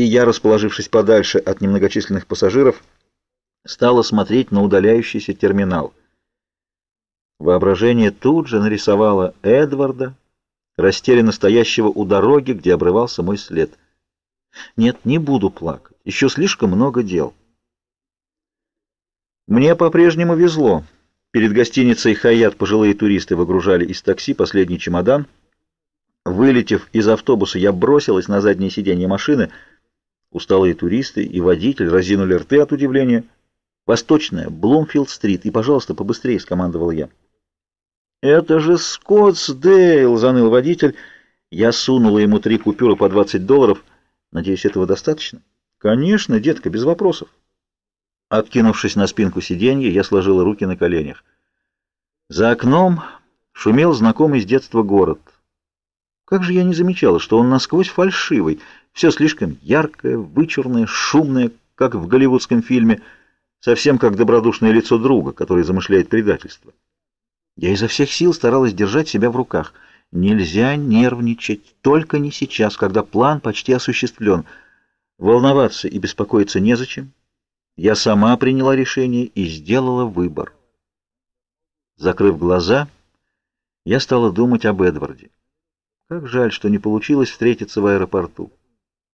и я, расположившись подальше от немногочисленных пассажиров, стала смотреть на удаляющийся терминал. Воображение тут же нарисовало Эдварда, растерянно стоящего у дороги, где обрывался мой след. Нет, не буду плакать, еще слишком много дел. Мне по-прежнему везло. Перед гостиницей «Хаят» пожилые туристы выгружали из такси последний чемодан. Вылетев из автобуса, я бросилась на заднее сиденье машины. Усталые туристы и водитель разинули рты от удивления. «Восточная, Блумфилд-стрит, и, пожалуйста, побыстрее», — скомандовал я. «Это же Скоттсдейл!» — заныл водитель. Я сунула ему три купюры по 20 долларов. «Надеюсь, этого достаточно?» «Конечно, детка, без вопросов». Откинувшись на спинку сиденья, я сложила руки на коленях. За окном шумел знакомый с детства город. Как же я не замечала, что он насквозь фальшивый, все слишком яркое, вычурное, шумное, как в голливудском фильме, совсем как добродушное лицо друга, который замышляет предательство. Я изо всех сил старалась держать себя в руках. Нельзя нервничать, только не сейчас, когда план почти осуществлен. Волноваться и беспокоиться незачем. Я сама приняла решение и сделала выбор. Закрыв глаза, я стала думать об Эдварде. Как жаль, что не получилось встретиться в аэропорту.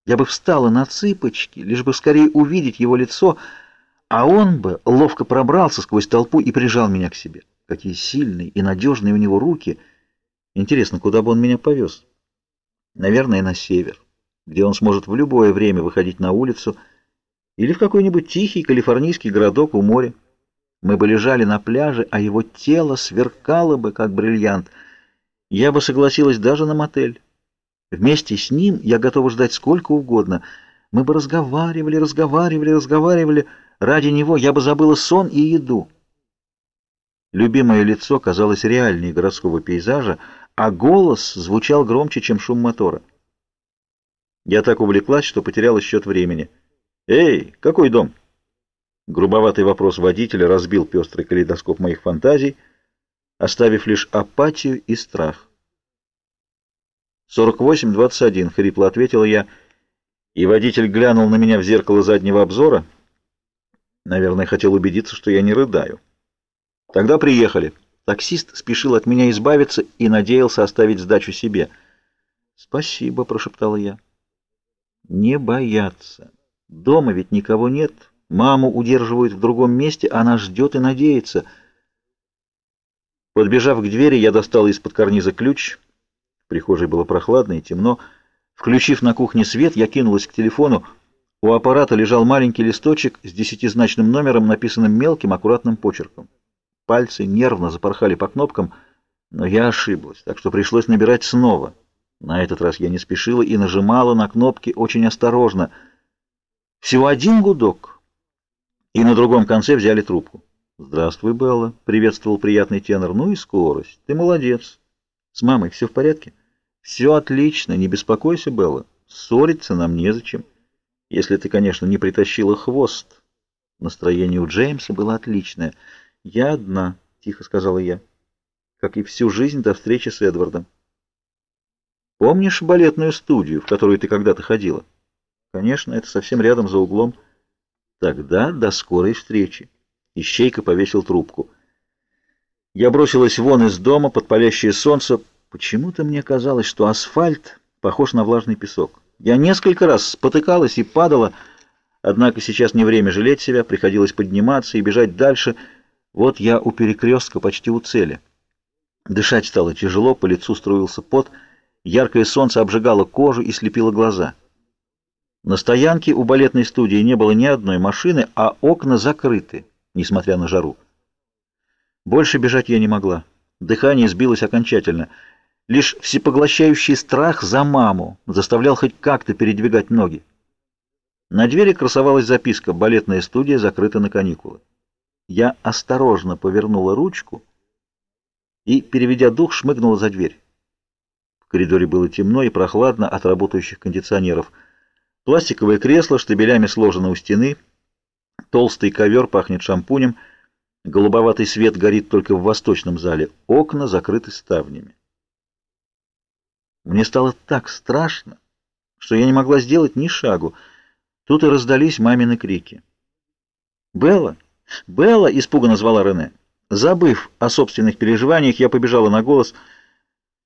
Я бы встала на цыпочки, лишь бы скорее увидеть его лицо, а он бы ловко пробрался сквозь толпу и прижал меня к себе. Какие сильные и надежные у него руки. Интересно, куда бы он меня повез? Наверное, на север, где он сможет в любое время выходить на улицу или в какой-нибудь тихий калифорнийский городок у моря. Мы бы лежали на пляже, а его тело сверкало бы, как бриллиант. Я бы согласилась даже на мотель. Вместе с ним я готова ждать сколько угодно. Мы бы разговаривали, разговаривали, разговаривали. Ради него я бы забыла сон и еду. Любимое лицо казалось реальнее городского пейзажа, а голос звучал громче, чем шум мотора. Я так увлеклась, что потеряла счет времени. «Эй, какой дом?» Грубоватый вопрос водителя разбил пестрый калейдоскоп моих фантазий, оставив лишь апатию и страх. «Сорок восемь, двадцать один», — хрипло ответила я, и водитель глянул на меня в зеркало заднего обзора. Наверное, хотел убедиться, что я не рыдаю. «Тогда приехали». Таксист спешил от меня избавиться и надеялся оставить сдачу себе. «Спасибо», — прошептала я. «Не бояться». Дома ведь никого нет. Маму удерживают в другом месте, она ждет и надеется. Подбежав к двери, я достал из-под карниза ключ. В прихожей было прохладно и темно. Включив на кухне свет, я кинулась к телефону. У аппарата лежал маленький листочек с десятизначным номером, написанным мелким, аккуратным почерком. Пальцы нервно запорхали по кнопкам, но я ошиблась, так что пришлось набирать снова. На этот раз я не спешила и нажимала на кнопки очень осторожно — всего один гудок, и на другом конце взяли трубку. «Здравствуй, Белла», — приветствовал приятный тенор. «Ну и скорость. Ты молодец. С мамой все в порядке?» «Все отлично. Не беспокойся, Белла. Ссориться нам незачем. Если ты, конечно, не притащила хвост». Настроение у Джеймса было отличное. «Я одна», — тихо сказала я, — «как и всю жизнь до встречи с Эдвардом». «Помнишь балетную студию, в которую ты когда-то ходила?» Конечно, это совсем рядом за углом. Тогда до скорой встречи. Ищейка повесил трубку. Я бросилась вон из дома под палящее солнце. Почему-то мне казалось, что асфальт похож на влажный песок. Я несколько раз спотыкалась и падала, однако сейчас не время жалеть себя, приходилось подниматься и бежать дальше. Вот я у перекрестка почти у цели. Дышать стало тяжело, по лицу струился пот, яркое солнце обжигало кожу и слепило глаза. На стоянке у балетной студии не было ни одной машины, а окна закрыты, несмотря на жару. Больше бежать я не могла. Дыхание сбилось окончательно. Лишь всепоглощающий страх за маму заставлял хоть как-то передвигать ноги. На двери красовалась записка «Балетная студия закрыта на каникулы». Я осторожно повернула ручку и, переведя дух, шмыгнула за дверь. В коридоре было темно и прохладно от работающих кондиционеров – Пластиковое кресло штабелями сложено у стены, толстый ковер пахнет шампунем, голубоватый свет горит только в восточном зале, окна закрыты ставнями. Мне стало так страшно, что я не могла сделать ни шагу. Тут и раздались мамины крики. «Белла! Белла!» — испуганно звала Рене. Забыв о собственных переживаниях, я побежала на голос.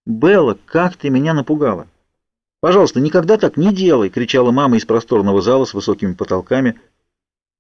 «Белла, как ты меня напугала!» «Пожалуйста, никогда так не делай!» — кричала мама из просторного зала с высокими потолками —